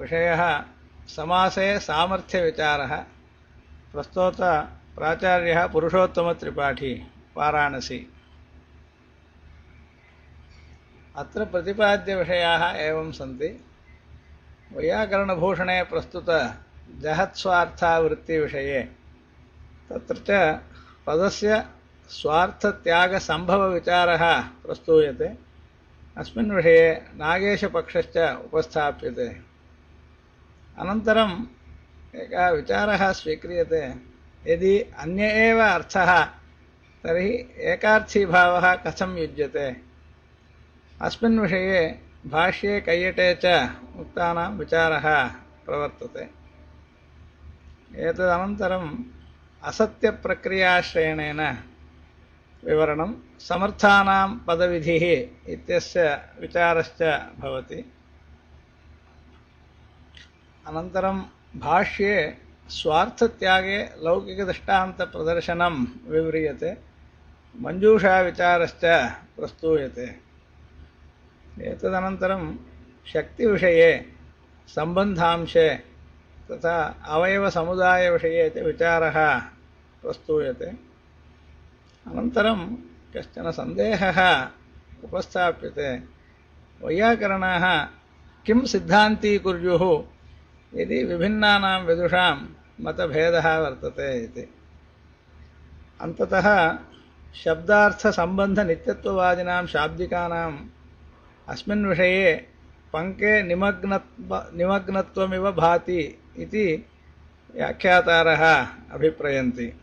विषयः समासे सामर्थ्यविचारः प्रस्तोत प्राचार्यः पुरुषोत्तमत्रिपाठी वाराणसी अत्र प्रतिपाद्यविषयाः एवं सन्ति वैयाकरणभूषणे प्रस्तुत जहत्स्वार्थावृत्तिविषये तत्र च पदस्य स्वार्थत्यागसम्भवविचारः प्रस्तूयते अस्मिन् विषये नागेशपक्षश्च उपस्थाप्यते अनन्तरम् एकः विचारः स्वीक्रियते। यदि अन्य एव अर्थः, तर्हि एकार्थीभावः कथं युज्यते? अस्मिन् विषये भाष्ये कैयटे च उक्तानां विचारः प्रवर्तते। एतदनन्तरम् असत्यप्रक्रियाश्रयणेन विवरणं समर्थानां पदविधिः इत्यस्य विचारश्च भवति। अनन्तरं भाष्ये स्वार्थत्यागे लौकिकदृष्टान्तप्रदर्शनं विव्रियते मञ्जूषाविचारश्च प्रस्तूयते। एतदनन्तरं शक्तिविषये, सम्बन्धांशे तथा अवयवसमुदायविषये च विचारः प्रस्तूयते। अनन्तरं कश्चन सन्देहः उपस्थाप्यते। वैयाकरणाः किं सिद्धान्तीकुर्युः यदि विभिन्नानां विदुषां मतभेदः वर्तते इति। अन्ततः शब्दार्थसम्बन्धनित्यत्ववादिनां शाब्दिकानाम् अस्मिन् विषये पङ्के निमग्नत्व निमग्नत्वमिव भाति इति व्याख्यातारः अभिप्रयन्ति।